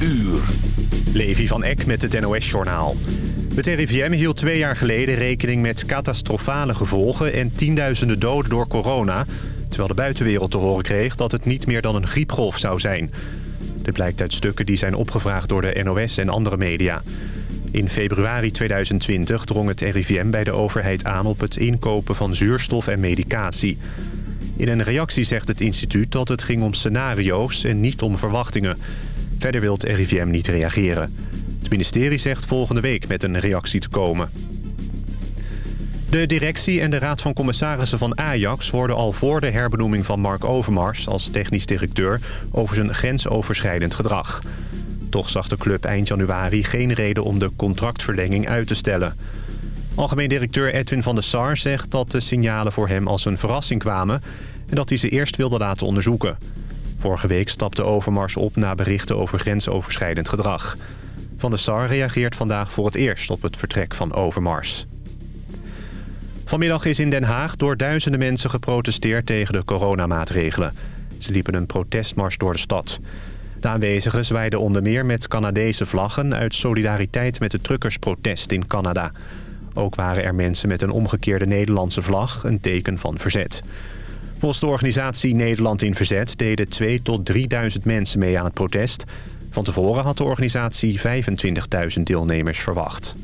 uur. Levi van Eck met het NOS-journaal. Het RIVM hield twee jaar geleden rekening met catastrofale gevolgen... en tienduizenden doden door corona... terwijl de buitenwereld te horen kreeg dat het niet meer dan een griepgolf zou zijn. Dit blijkt uit stukken die zijn opgevraagd door de NOS en andere media. In februari 2020 drong het RIVM bij de overheid aan op het inkopen van zuurstof en medicatie... In een reactie zegt het instituut dat het ging om scenario's en niet om verwachtingen. Verder wil het RIVM niet reageren. Het ministerie zegt volgende week met een reactie te komen. De directie en de raad van commissarissen van Ajax hoorden al voor de herbenoeming van Mark Overmars als technisch directeur over zijn grensoverschrijdend gedrag. Toch zag de club eind januari geen reden om de contractverlenging uit te stellen. Algemeen directeur Edwin van der Sar zegt dat de signalen voor hem als een verrassing kwamen... en dat hij ze eerst wilde laten onderzoeken. Vorige week stapte Overmars op na berichten over grensoverschrijdend gedrag. Van der Sar reageert vandaag voor het eerst op het vertrek van Overmars. Vanmiddag is in Den Haag door duizenden mensen geprotesteerd tegen de coronamaatregelen. Ze liepen een protestmars door de stad. De aanwezigen zwaaiden onder meer met Canadese vlaggen... uit solidariteit met het truckersprotest in Canada. Ook waren er mensen met een omgekeerde Nederlandse vlag, een teken van verzet. Volgens de organisatie Nederland in Verzet deden 2 tot 3.000 mensen mee aan het protest. Van tevoren had de organisatie 25.000 deelnemers verwacht.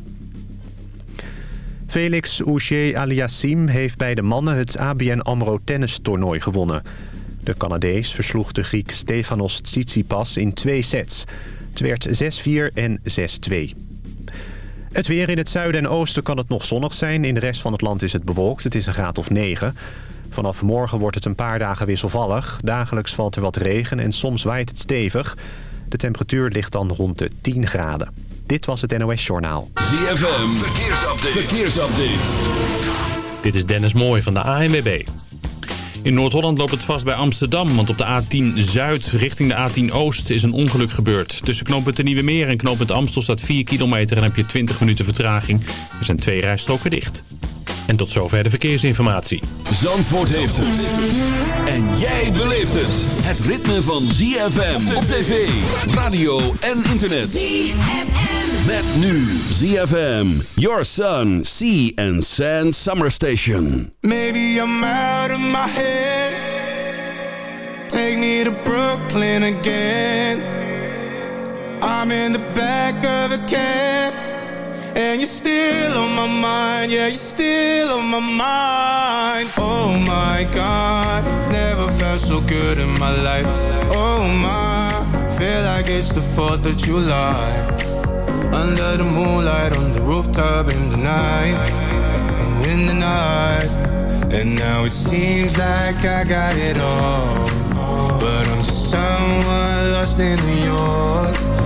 Felix Auger-Aliassime heeft bij de mannen het ABN AMRO tennistoernooi gewonnen. De Canadees versloeg de Griek Stefanos Tsitsipas in twee sets. Het werd 6-4 en 6-2. Het weer in het zuiden en oosten kan het nog zonnig zijn. In de rest van het land is het bewolkt. Het is een graad of 9. Vanaf morgen wordt het een paar dagen wisselvallig. Dagelijks valt er wat regen en soms waait het stevig. De temperatuur ligt dan rond de 10 graden. Dit was het NOS Journaal. ZFM, verkeersupdate. verkeersupdate. Dit is Dennis Mooij van de ANWB. In Noord-Holland loopt het vast bij Amsterdam, want op de A10 Zuid richting de A10 Oost is een ongeluk gebeurd. Tussen knooppunt de Nieuwe Meer en knooppunt Amstel staat 4 kilometer en heb je 20 minuten vertraging. Er zijn twee rijstroken dicht. En tot zover de verkeersinformatie. Zandvoort heeft het. En jij beleeft het. Het ritme van ZFM op tv, radio en internet. ZFM. Met nu ZFM. Your Sun, Sea and Sand Summer Station. Maybe I'm out of my head. Take me to Brooklyn again. I'm in the back of a cab. And you're still on my mind, yeah, you're still on my mind. Oh my God, never felt so good in my life. Oh my, feel like it's the 4th of July. Under the moonlight, on the rooftop in the night. In the night. And now it seems like I got it all. But I'm just someone lost in New York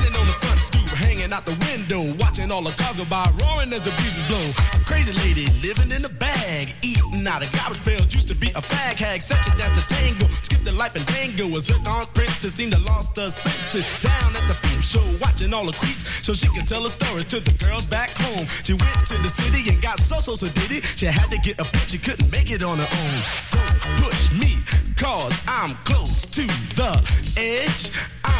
Standing on the front stoop, hanging out the window, watching all the cars go by, roaring as the breezes blow. A crazy lady living in a bag, eating out of garbage pails. Used to be a fag hag, such a dance to tango. Skipped the life fandango. Was a zircon princess seemed to lost her senses. Down at the peep show, watching all the creeps, so she could tell her stories to the girls back home. She went to the city and got so so so did. She had to get a pimp, she couldn't make it on her own. Don't push me, cause I'm close to the edge. I'm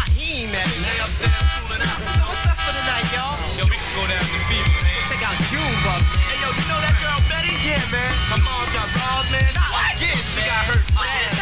got robbed, man. What? Yeah, she got hurt. What just happened? What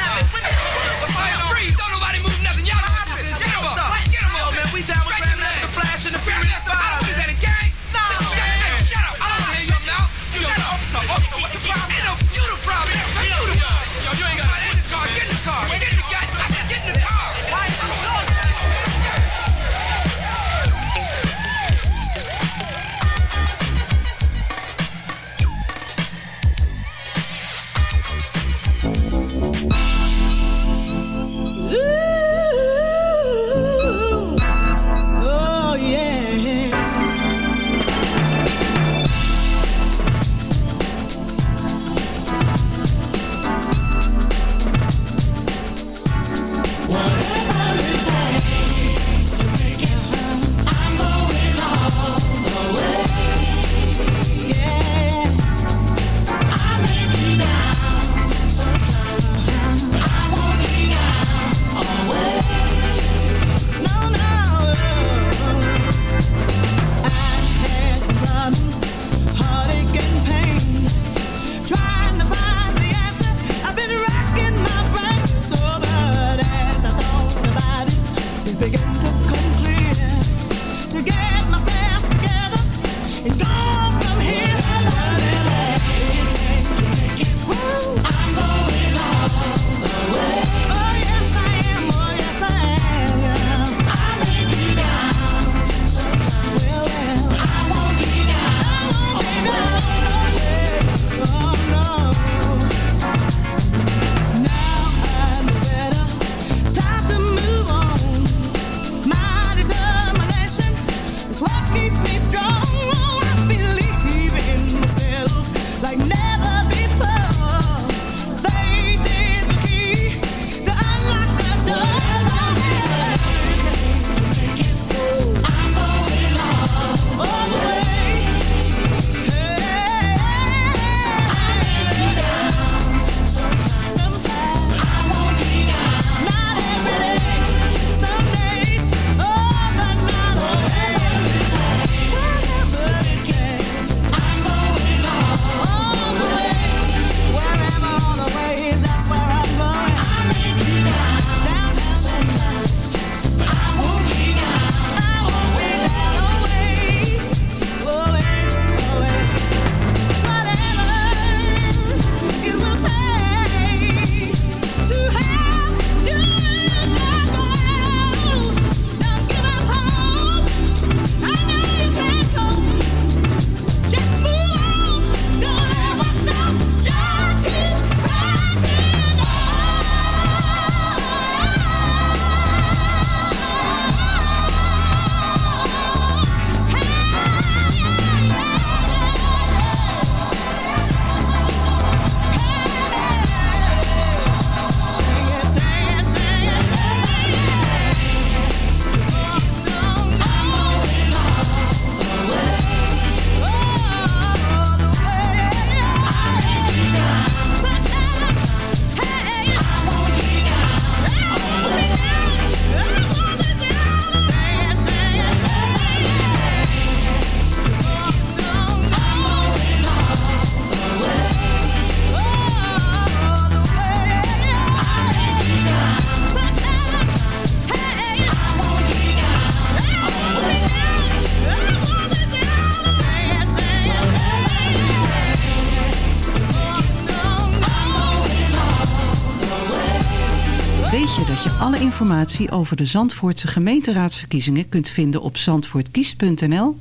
informatie over de Zandvoortse gemeenteraadsverkiezingen kunt vinden op zandvoortkiest.nl?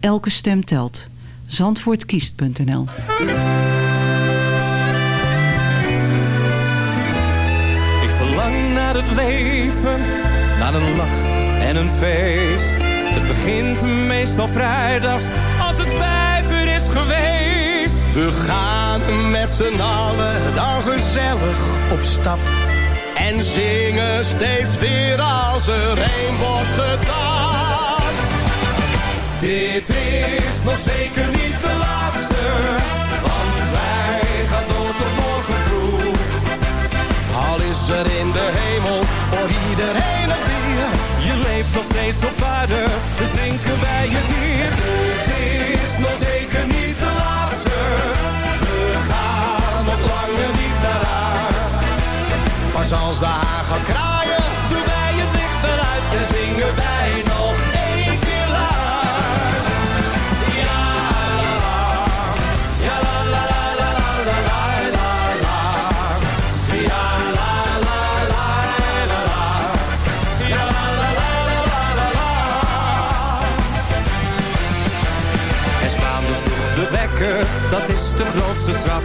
Elke stem telt. Zandvoortkiest.nl Ik verlang naar het leven, naar een lach en een feest. Het begint meestal vrijdags als het vijf uur is geweest. We gaan met z'n allen dan gezellig op stap. En zingen steeds weer als er een wordt getapt. Dit is nog zeker niet de laatste, want wij gaan door tot morgen vroeg. Al is er in de hemel voor iedereen een bier. Je leeft nog steeds op aarde, dus drinken wij het hier. Dit is nog zeker niet de laatste, we gaan nog langer niet naar huis. Pas als de haan gaat kraaien, doen wij het licht eruit en zingen wij nog één keer. Ja, la, la. Ja, la, la, la, la, la, la, la, la, la. Ja, la, la, la, la, la. Ja, la, la, la, la, la, la, la. En dus vroeg de wekker, dat is de grootste straf.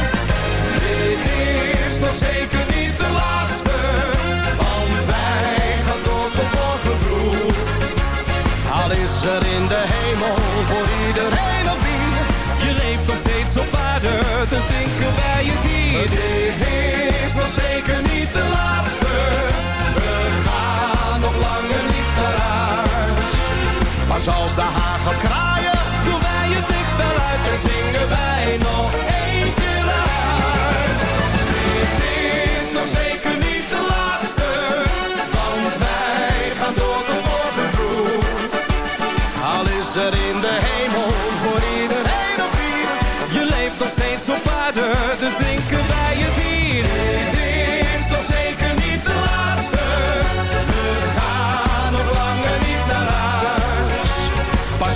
Er in de hemel voor iedereen een bier. Je leeft nog steeds op aarde, dus drinken wij het hier. Dit is nog zeker niet de laatste, we gaan nog langer niet naar huis. Pas als de haan gaat kraaien, doen wij het licht en zingen wij nog één keer. Dit is nog zeker niet de laatste, want wij gaan door tot morgen vroeg. Al is er in de hemel voor iedereen op bier. Je leeft nog steeds op aarde, dus drinken wij het hier.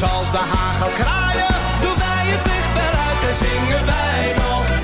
Als de gaat kraaien, doen wij het licht uit en zingen wij nog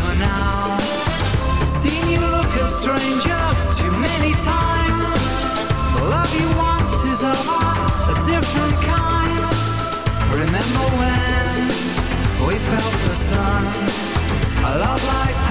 I'm now. Seen you look at strangers too many times. The love you want is of a different kind. Remember when we felt the sun? A love like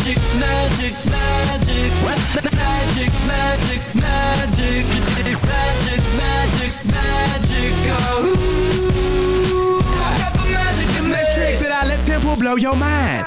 magic, magic, magic. Magic, magic, magic. Magic, magic, magic. Oh, I got the magic in me. Next trick that I let Tim blow your mind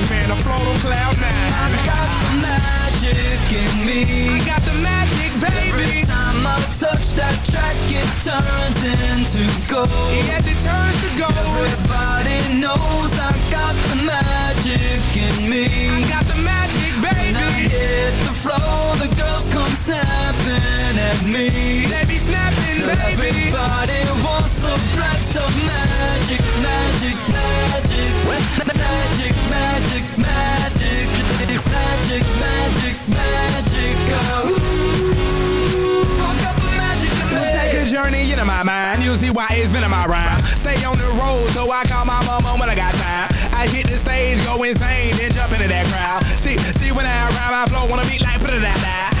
Man, I float on cloud nine. I got the magic in me. I got the magic, baby. Every time I touch that track, it turns into gold. Yes, it turns to gold. Everybody knows I got the magic in me. I got the magic, baby. When I hit the floor, the girls come snapping at me. They be snapping. Everybody wants a blast of magic, magic, magic, magic, magic, magic, magic, magic, magic, oh, magic. I got the magic in. Take a journey into my mind. You'll see why it's been in my rhyme. Stay on the road, so I call my mama when I got time. I hit the stage, go insane, then jump into that crowd. See, see when I rhyme, I flow on a beat like put it out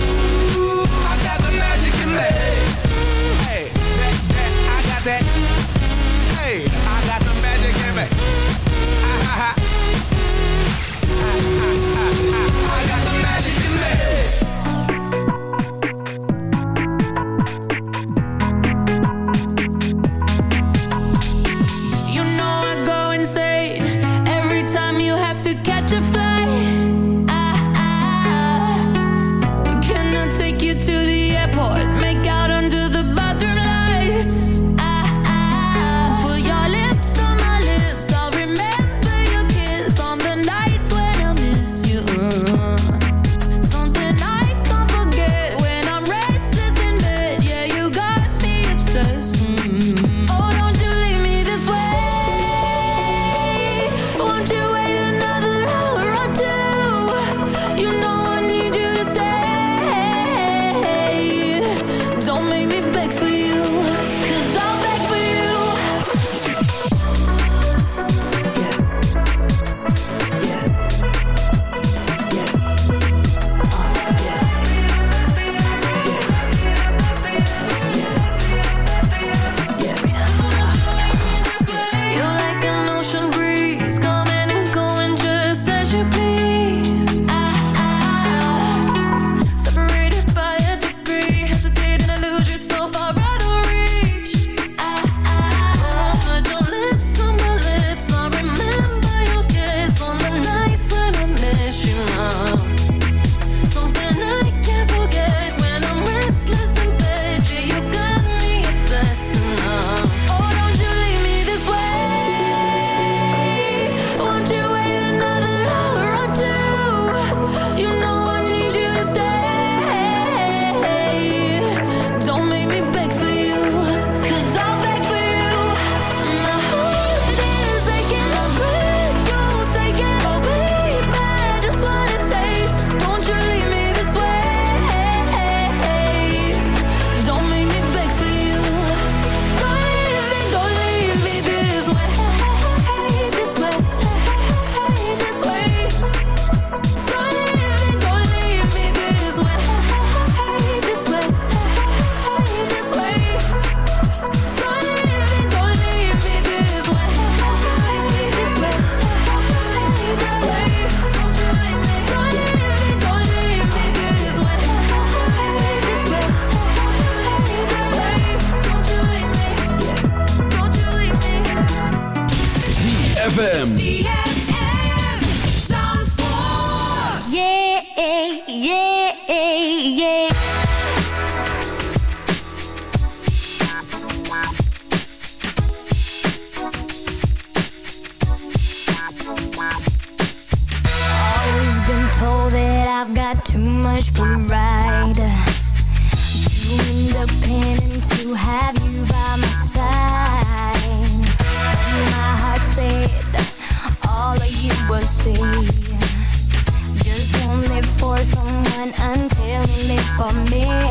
For me.